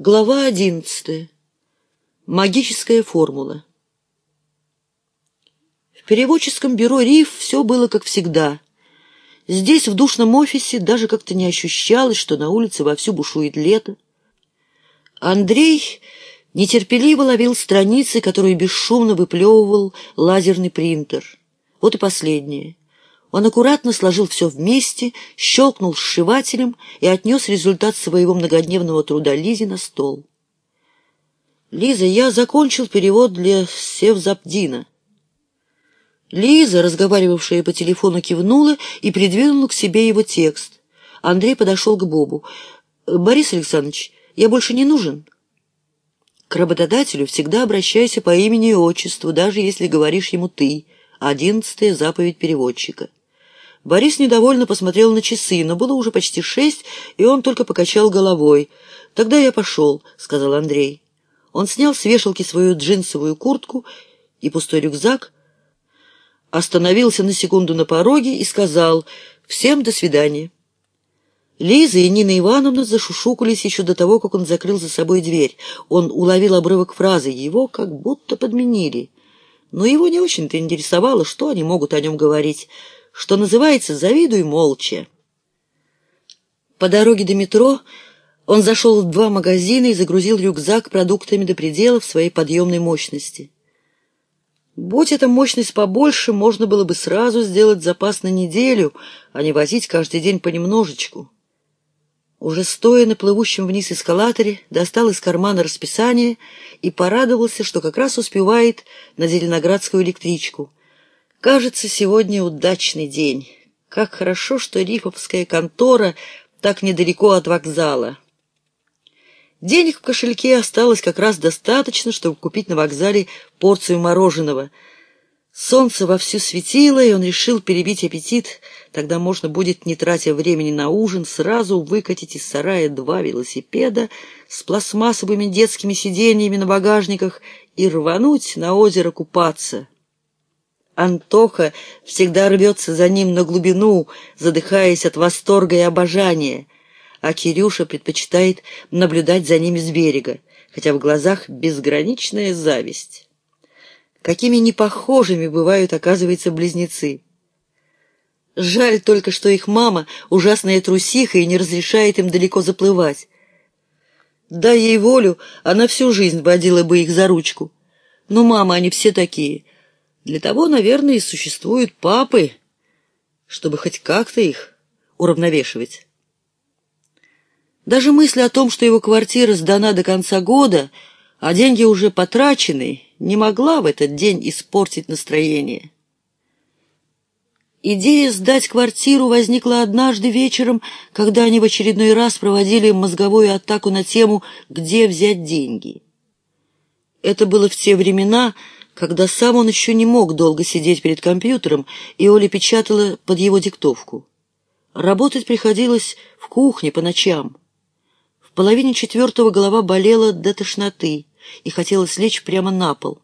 Глава одиннадцатая. Магическая формула. В переводческом бюро РИФ все было как всегда. Здесь, в душном офисе, даже как-то не ощущалось, что на улице вовсю бушует лето. Андрей нетерпеливо ловил страницы, которые бесшумно выплевывал лазерный принтер. Вот и последнее. Он аккуратно сложил все вместе, щелкнул сшивателем и отнес результат своего многодневного труда Лизе на стол. «Лиза, я закончил перевод для Севзапдина». Лиза, разговаривавшая по телефону, кивнула и придвинула к себе его текст. Андрей подошел к Бобу. «Борис Александрович, я больше не нужен?» «К работодателю всегда обращайся по имени и отчеству, даже если говоришь ему «ты». Одиннадцатая заповедь переводчика. Борис недовольно посмотрел на часы, но было уже почти шесть, и он только покачал головой. «Тогда я пошел», — сказал Андрей. Он снял с вешалки свою джинсовую куртку и пустой рюкзак, остановился на секунду на пороге и сказал «Всем до свидания». Лиза и Нина Ивановна зашушукались еще до того, как он закрыл за собой дверь. Он уловил обрывок фразы, его как будто подменили. Но его не очень-то интересовало, что они могут о нем говорить что называется, завидуй молча. По дороге до метро он зашел в два магазина и загрузил рюкзак продуктами до предела в своей подъемной мощности. Будь эта мощность побольше, можно было бы сразу сделать запас на неделю, а не возить каждый день понемножечку. Уже стоя на плывущем вниз эскалаторе, достал из кармана расписание и порадовался, что как раз успевает на Зеленоградскую электричку — Кажется, сегодня удачный день. Как хорошо, что рифовская контора так недалеко от вокзала. Денег в кошельке осталось как раз достаточно, чтобы купить на вокзале порцию мороженого. Солнце вовсю светило, и он решил перебить аппетит. Тогда можно будет, не тратя времени на ужин, сразу выкатить из сарая два велосипеда с пластмассовыми детскими сиденьями на багажниках и рвануть на озеро купаться. Антоха всегда рвется за ним на глубину, задыхаясь от восторга и обожания, а Кирюша предпочитает наблюдать за ними с берега, хотя в глазах безграничная зависть. Какими непохожими бывают, оказывается, близнецы. Жаль только, что их мама ужасная трусиха и не разрешает им далеко заплывать. Дай ей волю, она всю жизнь водила бы их за ручку. Но мама, они все такие — для того, наверное, и существуют папы, чтобы хоть как-то их уравновешивать. Даже мысль о том, что его квартира сдана до конца года, а деньги уже потрачены, не могла в этот день испортить настроение. Идея сдать квартиру возникла однажды вечером, когда они в очередной раз проводили мозговую атаку на тему «Где взять деньги?». Это было в те времена, когда сам он еще не мог долго сидеть перед компьютером, и Оля печатала под его диктовку. Работать приходилось в кухне по ночам. В половине четвертого голова болела до тошноты и хотелось лечь прямо на пол.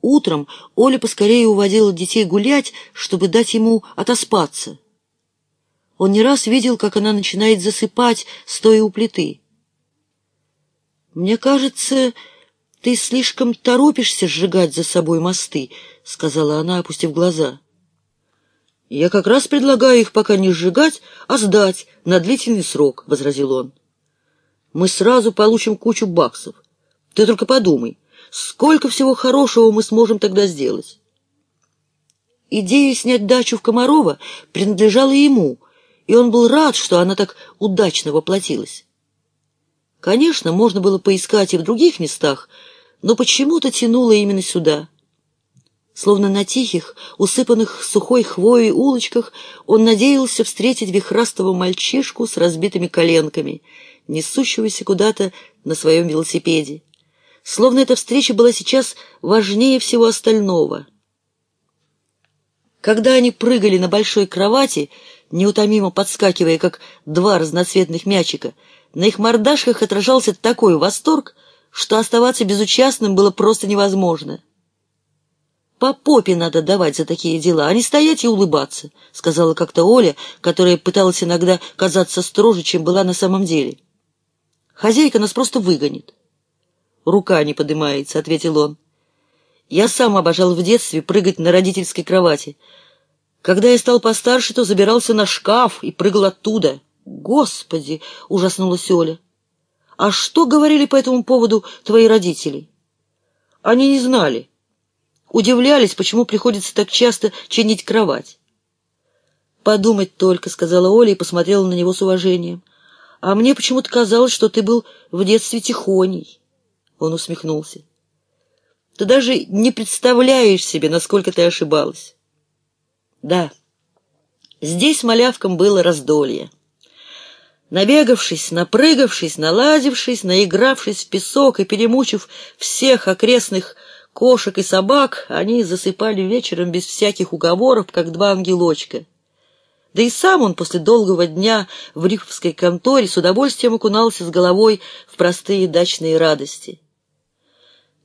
Утром Оля поскорее уводила детей гулять, чтобы дать ему отоспаться. Он не раз видел, как она начинает засыпать, стоя у плиты. «Мне кажется, «Ты слишком торопишься сжигать за собой мосты», — сказала она, опустив глаза. «Я как раз предлагаю их пока не сжигать, а сдать на длительный срок», — возразил он. «Мы сразу получим кучу баксов. Ты только подумай, сколько всего хорошего мы сможем тогда сделать». Идея снять дачу в Комарова принадлежала ему, и он был рад, что она так удачно воплотилась. Конечно, можно было поискать и в других местах, но почему-то тянуло именно сюда. Словно на тихих, усыпанных сухой хвоей улочках он надеялся встретить вихрастого мальчишку с разбитыми коленками, несущегося куда-то на своем велосипеде. Словно эта встреча была сейчас важнее всего остального. Когда они прыгали на большой кровати, неутомимо подскакивая, как два разноцветных мячика, на их мордашках отражался такой восторг, что оставаться безучастным было просто невозможно. «По попе надо давать за такие дела, а не стоять и улыбаться», — сказала как-то Оля, которая пыталась иногда казаться строже, чем была на самом деле. Хозяйка нас просто выгонит. «Рука не поднимается», — ответил он. «Я сам обожал в детстве прыгать на родительской кровати. Когда я стал постарше, то забирался на шкаф и прыгал оттуда». «Господи!» — ужаснулась Оля. «А что говорили по этому поводу твои родители?» «Они не знали. Удивлялись, почему приходится так часто чинить кровать». «Подумать только», — сказала Оля и посмотрела на него с уважением. «А мне почему-то казалось, что ты был в детстве тихоней». Он усмехнулся. «Ты даже не представляешь себе, насколько ты ошибалась». «Да, здесь малявкам было раздолье». Набегавшись, напрыгавшись, налазившись, наигравшись в песок и перемучив всех окрестных кошек и собак, они засыпали вечером без всяких уговоров, как два ангелочка. Да и сам он после долгого дня в рифовской конторе с удовольствием окунался с головой в простые дачные радости.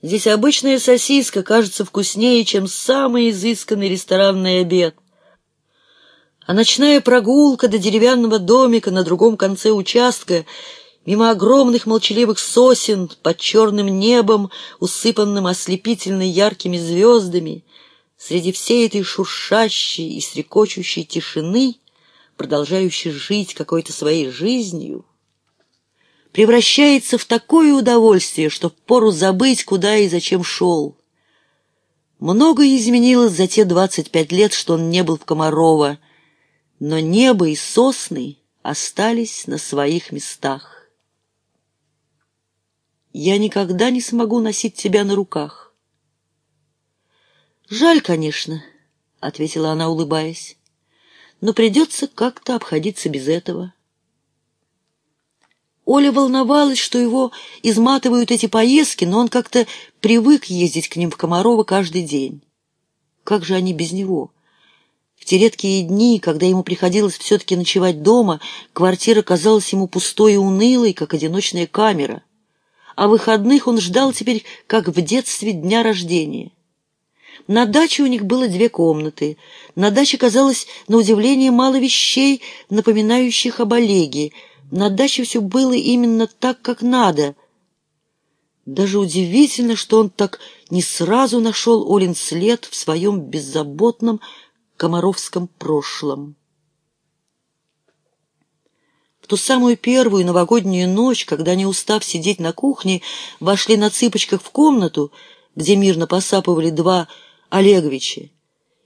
Здесь обычная сосиска кажется вкуснее, чем самый изысканный ресторанный обед — а ночная прогулка до деревянного домика на другом конце участка мимо огромных молчаливых сосен под черным небом, усыпанным ослепительно яркими звездами, среди всей этой шуршащей и стрекочущей тишины, продолжающей жить какой-то своей жизнью, превращается в такое удовольствие, что впору забыть, куда и зачем шел. Многое изменилось за те двадцать пять лет, что он не был в Комарова, но небо и сосны остались на своих местах. Я никогда не смогу носить тебя на руках. Жаль, конечно, — ответила она, улыбаясь, — но придется как-то обходиться без этого. Оля волновалась, что его изматывают эти поездки, но он как-то привык ездить к ним в Комарова каждый день. Как же они без него? В те редкие дни, когда ему приходилось все-таки ночевать дома, квартира казалась ему пустой и унылой, как одиночная камера. А выходных он ждал теперь, как в детстве дня рождения. На даче у них было две комнаты. На даче казалось, на удивление, мало вещей, напоминающих об Олеге. На даче все было именно так, как надо. Даже удивительно, что он так не сразу нашел Олин след в своем беззаботном, комаровском прошлом. В ту самую первую новогоднюю ночь, когда, не устав сидеть на кухне, вошли на цыпочках в комнату, где мирно посапывали два Олеговича,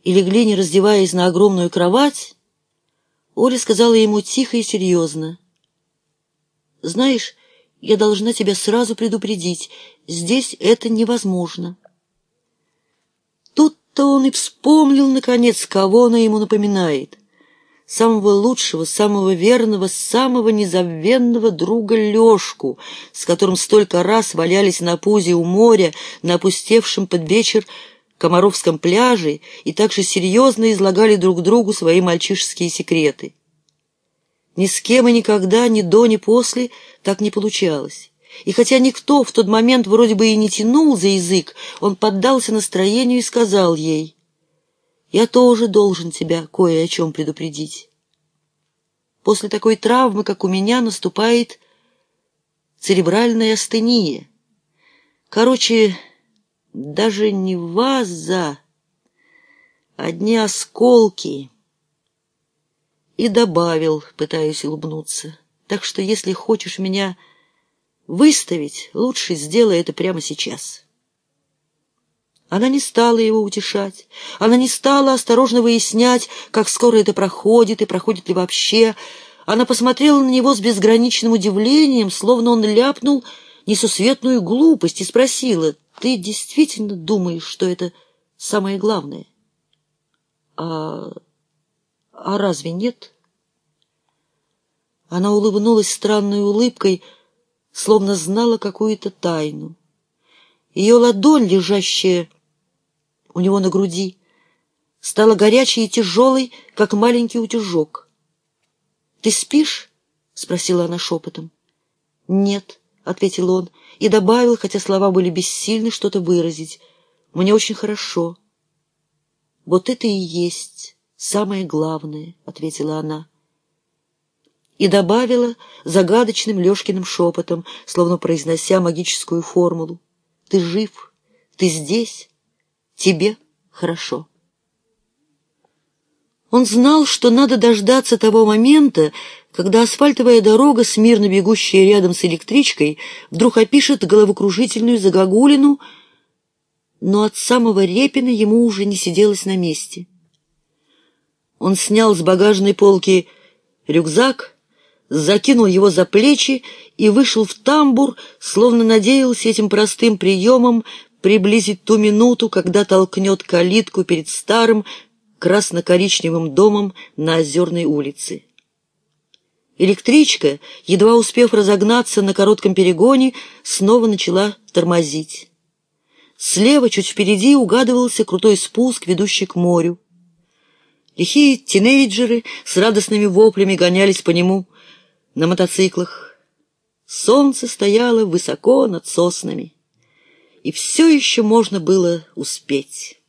и легли, не раздеваясь, на огромную кровать, Оля сказала ему тихо и серьезно. «Знаешь, я должна тебя сразу предупредить, здесь это невозможно». То он и вспомнил, наконец, кого она ему напоминает. Самого лучшего, самого верного, самого незабвенного друга Лешку, с которым столько раз валялись на пузе у моря, на опустевшем под вечер Комаровском пляже и так же серьезно излагали друг другу свои мальчишеские секреты. Ни с кем и никогда, ни до, ни после так не получалось. И хотя никто в тот момент вроде бы и не тянул за язык, он поддался настроению и сказал ей, «Я тоже должен тебя кое о чем предупредить. После такой травмы, как у меня, наступает церебральная астения. Короче, даже не ваза, одни осколки». И добавил, пытаясь улыбнуться, «Так что если хочешь меня...» Выставить лучше сделай это прямо сейчас. Она не стала его утешать, она не стала осторожно выяснять, как скоро это проходит и проходит ли вообще. Она посмотрела на него с безграничным удивлением, словно он ляпнул несусветную глупость и спросила, «Ты действительно думаешь, что это самое главное?» «А... а разве нет?» Она улыбнулась странной улыбкой, — словно знала какую-то тайну. Ее ладонь, лежащая у него на груди, стала горячей и тяжелой, как маленький утюжок. «Ты спишь?» — спросила она шепотом. «Нет», — ответил он и добавил, хотя слова были бессильны что-то выразить. «Мне очень хорошо». «Вот это и есть самое главное», — ответила она. И добавила загадочным Лешкиным шепотом, словно произнося магическую формулу. «Ты жив, ты здесь, тебе хорошо». Он знал, что надо дождаться того момента, когда асфальтовая дорога, смирно бегущая рядом с электричкой, вдруг опишет головокружительную загогулину, но от самого Репина ему уже не сиделось на месте. Он снял с багажной полки рюкзак, закинул его за плечи и вышел в тамбур, словно надеялся этим простым приемом приблизить ту минуту, когда толкнет калитку перед старым, красно-коричневым домом на Озерной улице. Электричка, едва успев разогнаться на коротком перегоне, снова начала тормозить. Слева, чуть впереди, угадывался крутой спуск, ведущий к морю. Лихие тинейджеры с радостными воплями гонялись по нему на мотоциклах. Солнце стояло высоко над соснами, и все еще можно было успеть.